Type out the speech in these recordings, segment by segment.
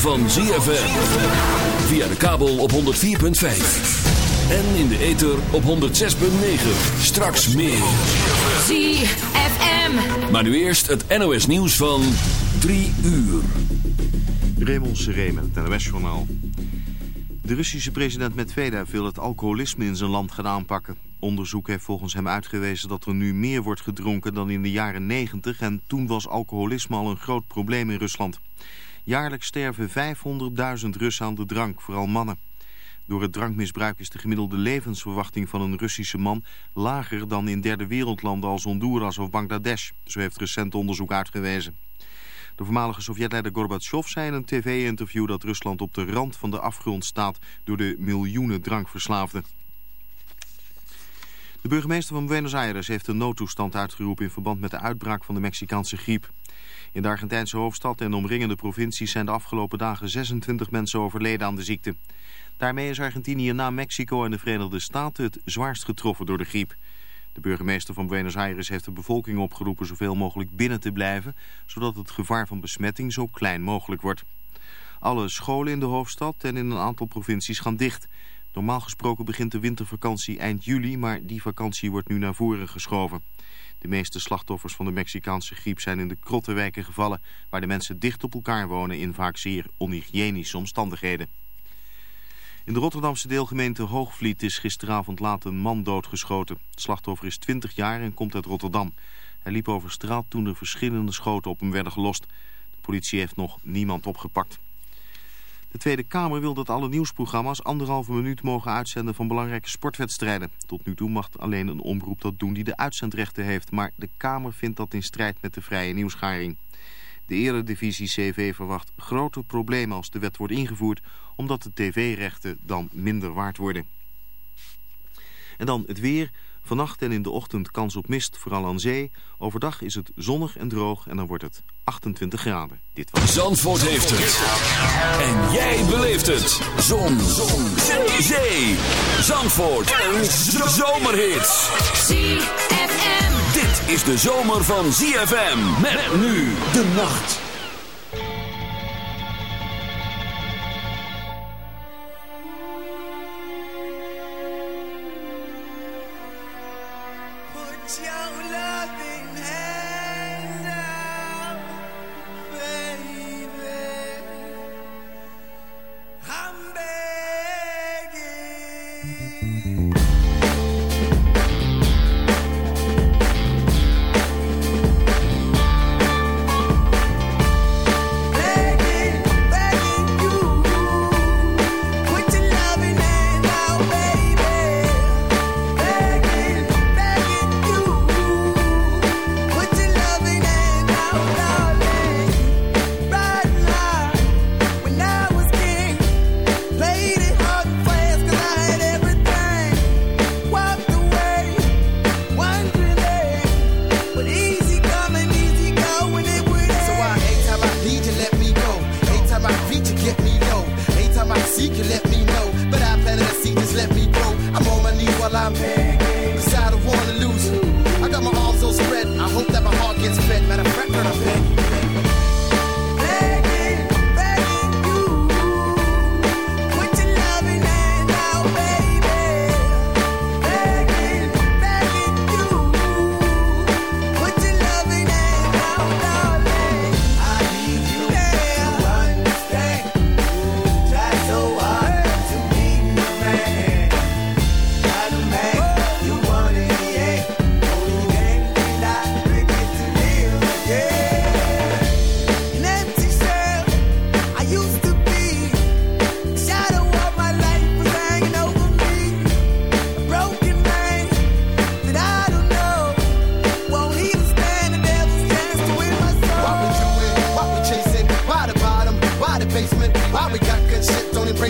van ZFM. Via de kabel op 104.5. En in de ether op 106.9. Straks meer. ZFM. Maar nu eerst het NOS nieuws van 3 uur. Raymond Seré met het NOS-journaal. De Russische president Medvedev wil het alcoholisme in zijn land gaan aanpakken. Onderzoek heeft volgens hem uitgewezen dat er nu meer wordt gedronken dan in de jaren 90... en toen was alcoholisme al een groot probleem in Rusland. Jaarlijks sterven 500.000 Russen aan de drank, vooral mannen. Door het drankmisbruik is de gemiddelde levensverwachting van een Russische man lager dan in derde wereldlanden als Honduras of Bangladesh. Zo heeft recent onderzoek uitgewezen. De voormalige Sovjetleider Gorbachev zei in een tv-interview dat Rusland op de rand van de afgrond staat door de miljoenen drankverslaafden. De burgemeester van Buenos Aires heeft een noodtoestand uitgeroepen in verband met de uitbraak van de Mexicaanse griep. In de Argentijnse hoofdstad en omringende provincies zijn de afgelopen dagen 26 mensen overleden aan de ziekte. Daarmee is Argentinië na Mexico en de Verenigde Staten het zwaarst getroffen door de griep. De burgemeester van Buenos Aires heeft de bevolking opgeroepen zoveel mogelijk binnen te blijven, zodat het gevaar van besmetting zo klein mogelijk wordt. Alle scholen in de hoofdstad en in een aantal provincies gaan dicht. Normaal gesproken begint de wintervakantie eind juli, maar die vakantie wordt nu naar voren geschoven. De meeste slachtoffers van de Mexicaanse griep zijn in de krottenwijken gevallen... waar de mensen dicht op elkaar wonen in vaak zeer onhygiënische omstandigheden. In de Rotterdamse deelgemeente Hoogvliet is gisteravond laat een man doodgeschoten. Het slachtoffer is 20 jaar en komt uit Rotterdam. Hij liep over straat toen er verschillende schoten op hem werden gelost. De politie heeft nog niemand opgepakt. De Tweede Kamer wil dat alle nieuwsprogramma's anderhalve minuut mogen uitzenden van belangrijke sportwedstrijden. Tot nu toe mag alleen een omroep dat doen die de uitzendrechten heeft, maar de Kamer vindt dat in strijd met de vrije nieuwsgaring. De eredivisie CV verwacht grote problemen als de wet wordt ingevoerd, omdat de tv-rechten dan minder waard worden. En dan het weer... Vannacht en in de ochtend kans op mist, vooral aan zee. Overdag is het zonnig en droog en dan wordt het 28 graden. Dit was... Zandvoort heeft het. En jij beleeft het. Zon. Zon. Zee. zee. Zandvoort. Een zomerhit. ZFM. Dit is de zomer van ZFM. Met nu de nacht.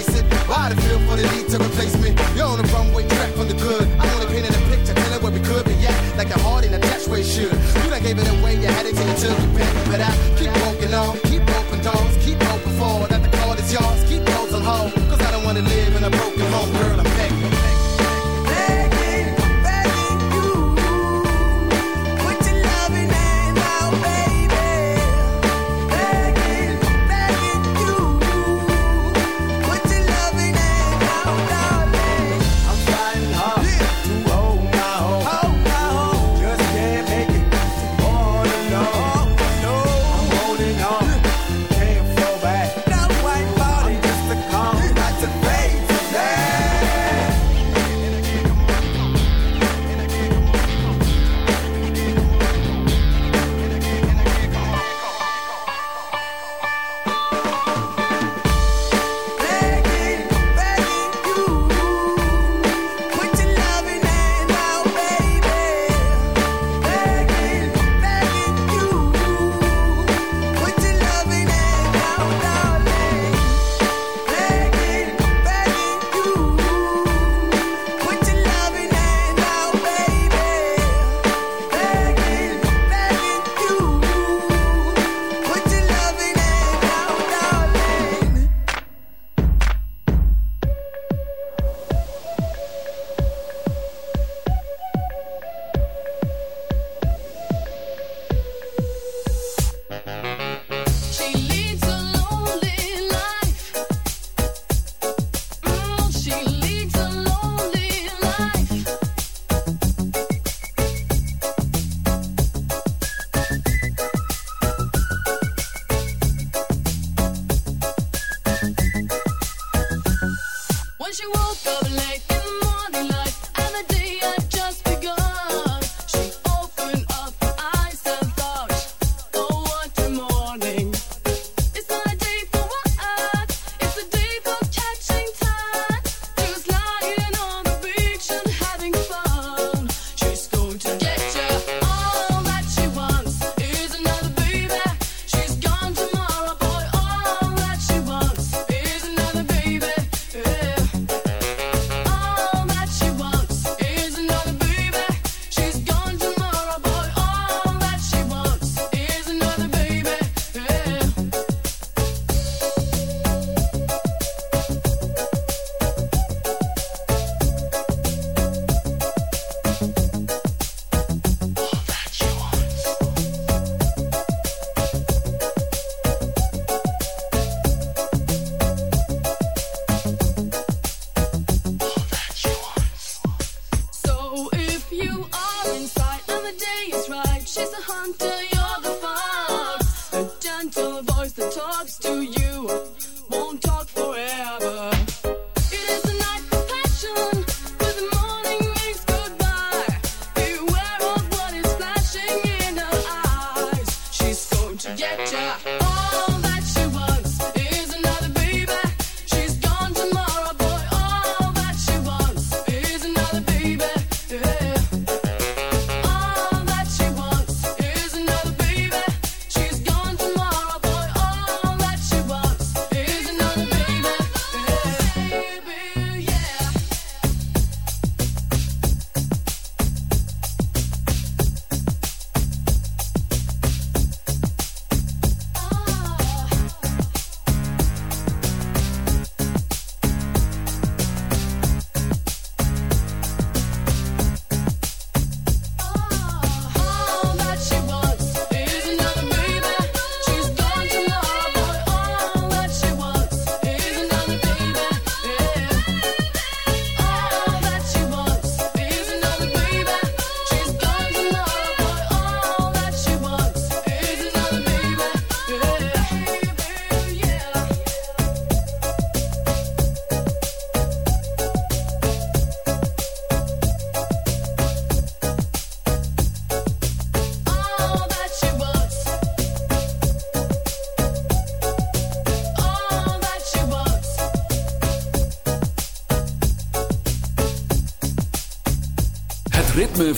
Face it,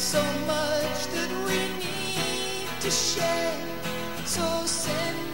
So much that we need to share. So send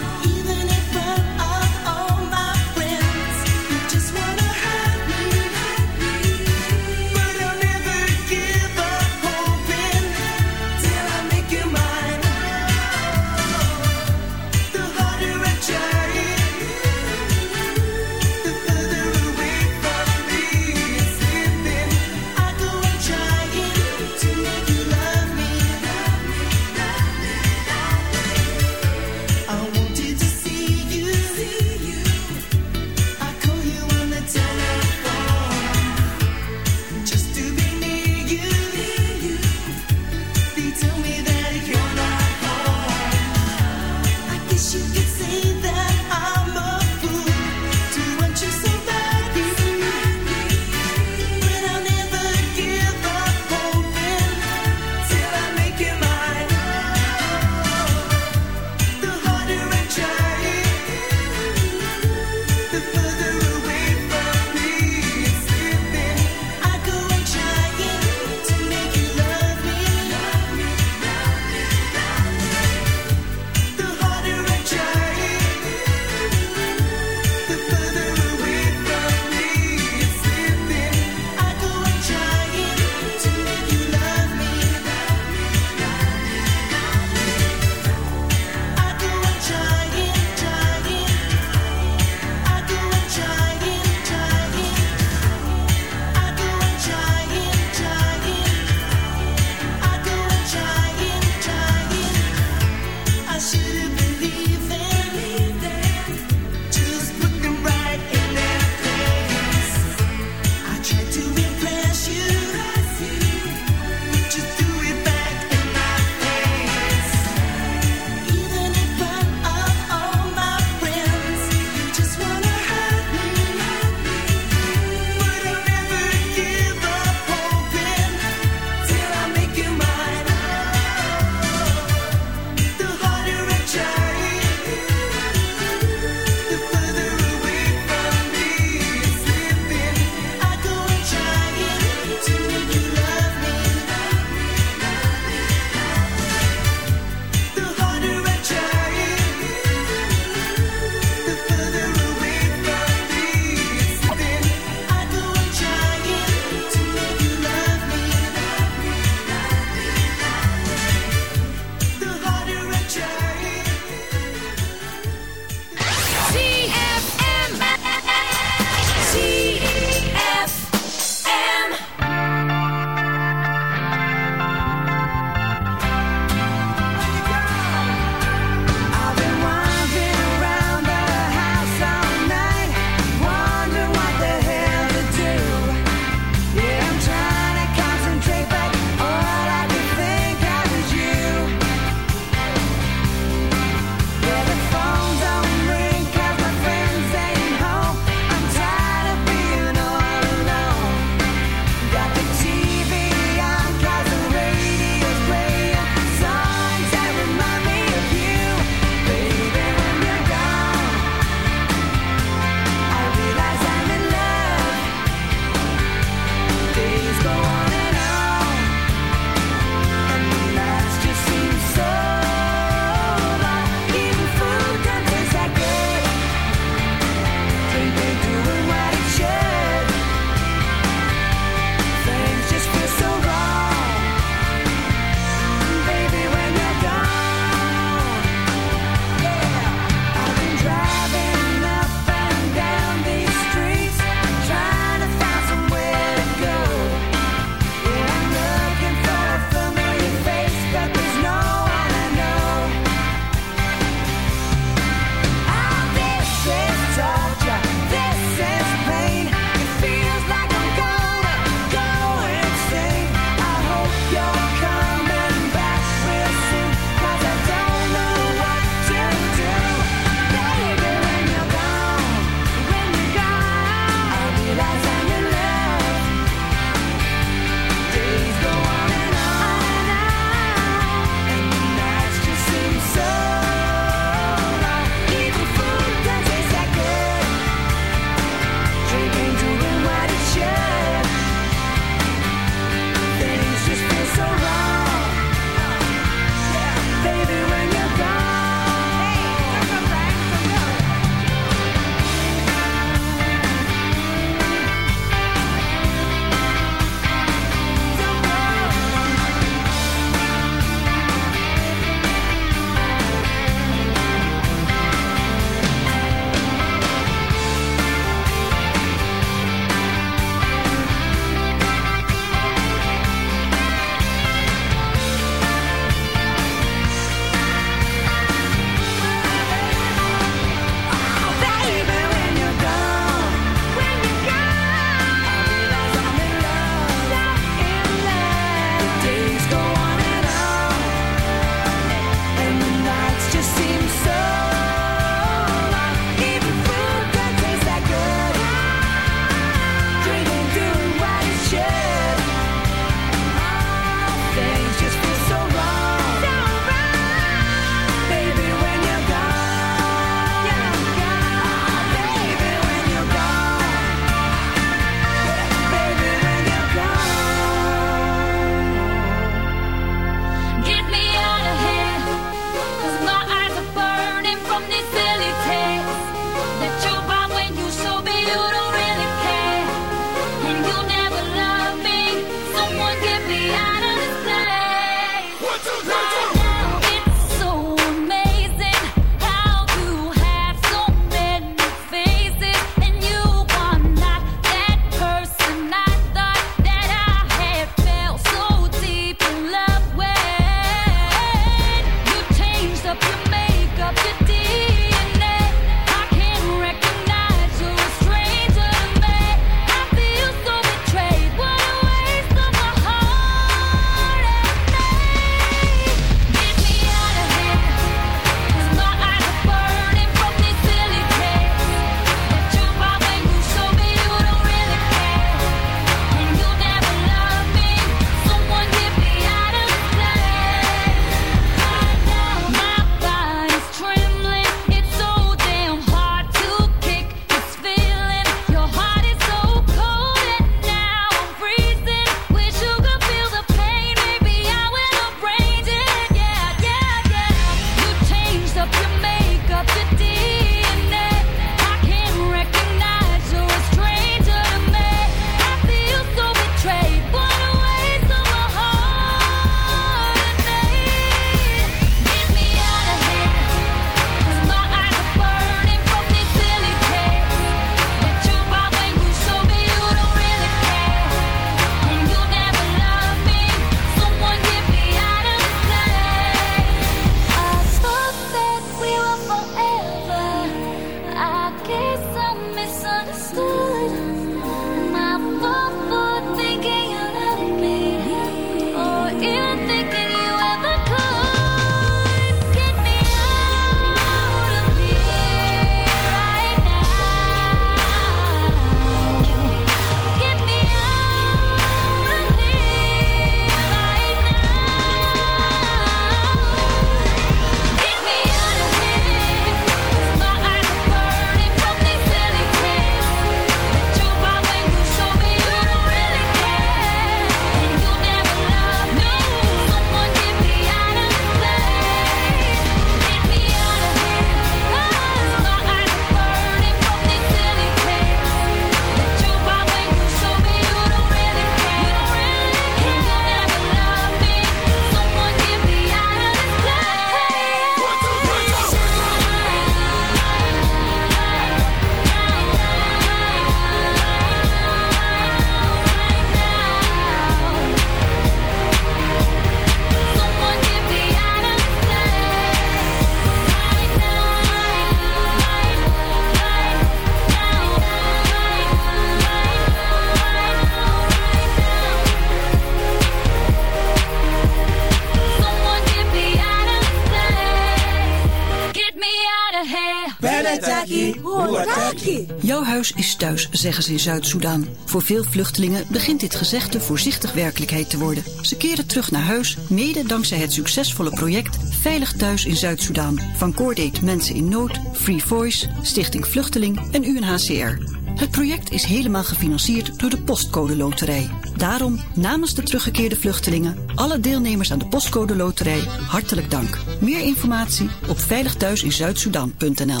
Jouw huis is thuis, zeggen ze in Zuid-Soedan. Voor veel vluchtelingen begint dit gezegde voorzichtig werkelijkheid te worden. Ze keren terug naar huis, mede dankzij het succesvolle project Veilig Thuis in Zuid-Soedan. Van Coordate Mensen in Nood, Free Voice, Stichting Vluchteling en UNHCR. Het project is helemaal gefinancierd door de Postcode Loterij. Daarom namens de teruggekeerde vluchtelingen, alle deelnemers aan de Postcode Loterij, hartelijk dank. Meer informatie op veiligthuisinzuidsudan.nl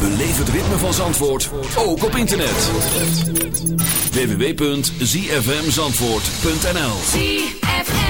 Beleef het ritme van Zandvoort, ook op internet. www.zfmzandvoort.nl